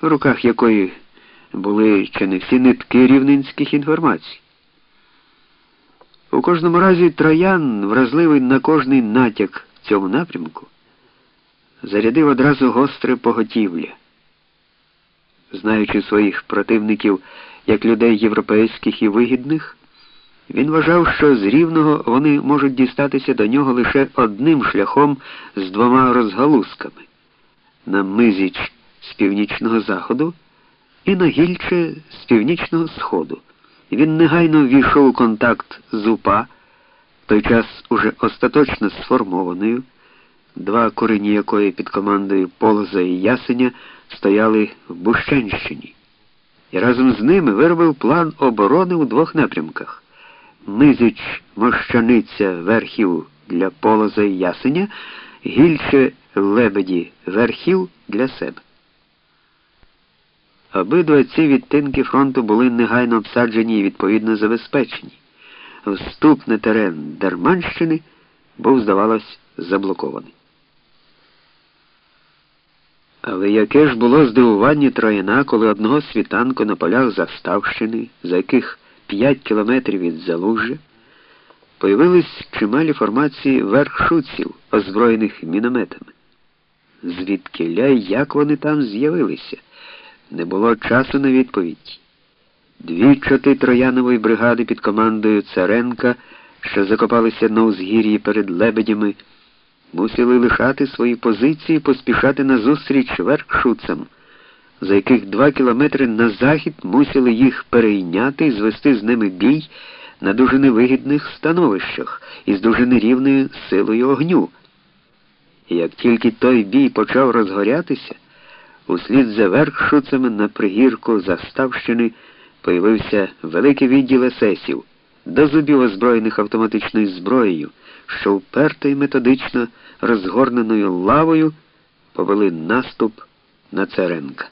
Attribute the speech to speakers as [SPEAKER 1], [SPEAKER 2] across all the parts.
[SPEAKER 1] в руках якої були чи не всі нитки рівненських інформацій. У кожному разі троян, вразливий на кожний натяк в цьому напрямку, зарядив одразу гостре поготівля. Знаючи своїх противників як людей європейських і вигідних, він вважав, що з рівного вони можуть дістатися до нього лише одним шляхом з двома розгалузками на Мизіч північного заходу і на Гільче з північного сходу. Він негайно ввійшов у контакт з УПА, в той час уже остаточно сформованою, два корені якої під командою Полоза і Ясеня стояли в Бущенщині, і разом з ними виробив план оборони у двох напрямках. Мизич мощаниця верхів для полоза і ясеня, гільче лебеді верхів для себе. Обидва ці відтинки фронту були негайно обсаджені і відповідно забезпечені. Вступ на терен Дерманщини був, здавалось, заблокований. Але яке ж було здивування Трояна, коли одного світанку на полях Заставщини, за яких 5 кілометрів від Залужжя, появились чималі формації верхшуців, озброєних мінометами. Звідки ля як вони там з'явилися? Не було часу на відповідь. Дві чоти Троянової бригади під командою Царенка, що закопалися на узгір'ї перед лебедями, мусили лишати свої позиції поспішати назустріч верхшуцам, за яких два кілометри на захід мусили їх перейняти і звести з ними бій на дуже невигідних становищах із дуже нерівною силою огню. І як тільки той бій почав розгорятися, услід за верхшуцами на пригірку Заставщини появився великий відділ есесів, до зубів озброєних автоматичною зброєю, що вперто і методично розгорненою лавою повели наступ на Царенка.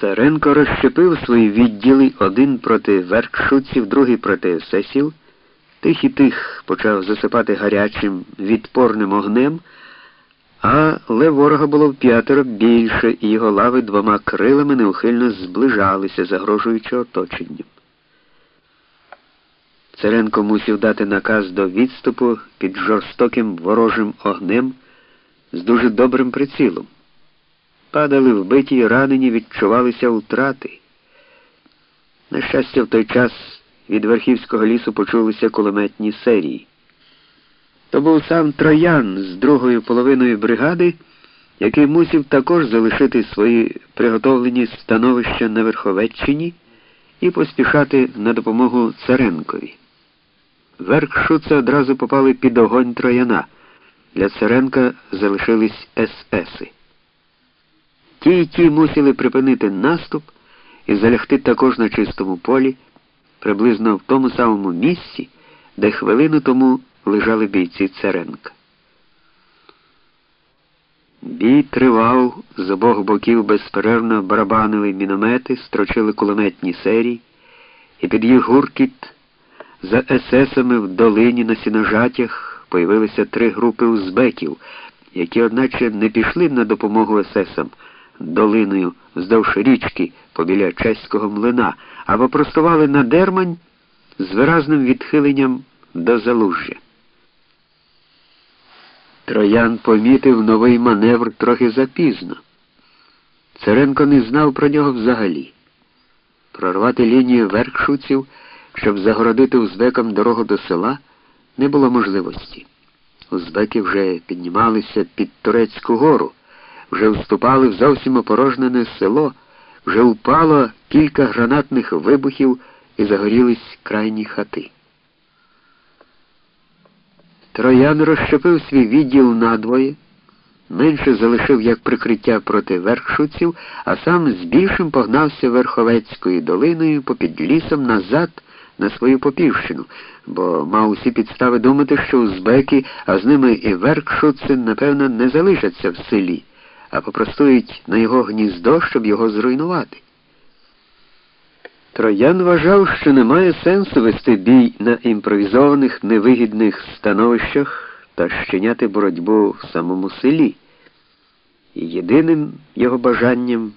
[SPEAKER 1] Царенко розщепив свої відділи один проти веркшуців, другий проти есесів, тих і тих почав засипати гарячим відпорним огнем. Але ворога було п'ятеро більше, і його лави двома крилами неухильно зближалися, загрожуючи оточенням. Царенко мусив дати наказ до відступу під жорстоким ворожим огнем з дуже добрим прицілом. Падали вбиті і ранені, відчувалися втрати. На щастя, в той час від верхівського лісу почулися кулеметні серії. То був сам Троян з другою половиною бригади, який мусив також залишити свої приготовлені становища на Верховеччині і поспішати на допомогу Царенкові. Веркшуца одразу попали під огонь Трояна. Для Царенка залишились ССи. Ті й ті мусили припинити наступ і залягти також на чистому полі, приблизно в тому самому місці, де хвилину тому лежали бійці Царенка. Бій тривав, з обох боків безперервно барабанили міномети, строчили кулеметні серії, і під їх гуркіт за есесами в долині на сіножатях появилися три групи узбеків, які, одначе, не пішли на допомогу есесам долиною вздовж річки побіля чеського млина, а попростували на дермань з виразним відхиленням до залужжя. Троян помітив новий маневр трохи запізно. Царенко не знав про нього взагалі. Прорвати лінію веркшуців, щоб загородити узбекам дорогу до села, не було можливості. Узбеки вже піднімалися під Турецьку гору, вже вступали в зовсім опорожнене село, вже впало кілька гранатних вибухів і загорілись крайні хати. Троян розщепив свій відділ надвоє, менше залишив як прикриття проти верхшуців, а сам з більшим погнався Верховецькою долиною попід лісом назад на свою попівщину, бо мав усі підстави думати, що узбеки, а з ними і веркшуци, напевно, не залишаться в селі, а попростують на його гніздо, щоб його зруйнувати. Троян вважав, що немає сенсу вести бій на імпровізованих невигідних становищах та щиняти боротьбу в самому селі. і єдиним його бажанням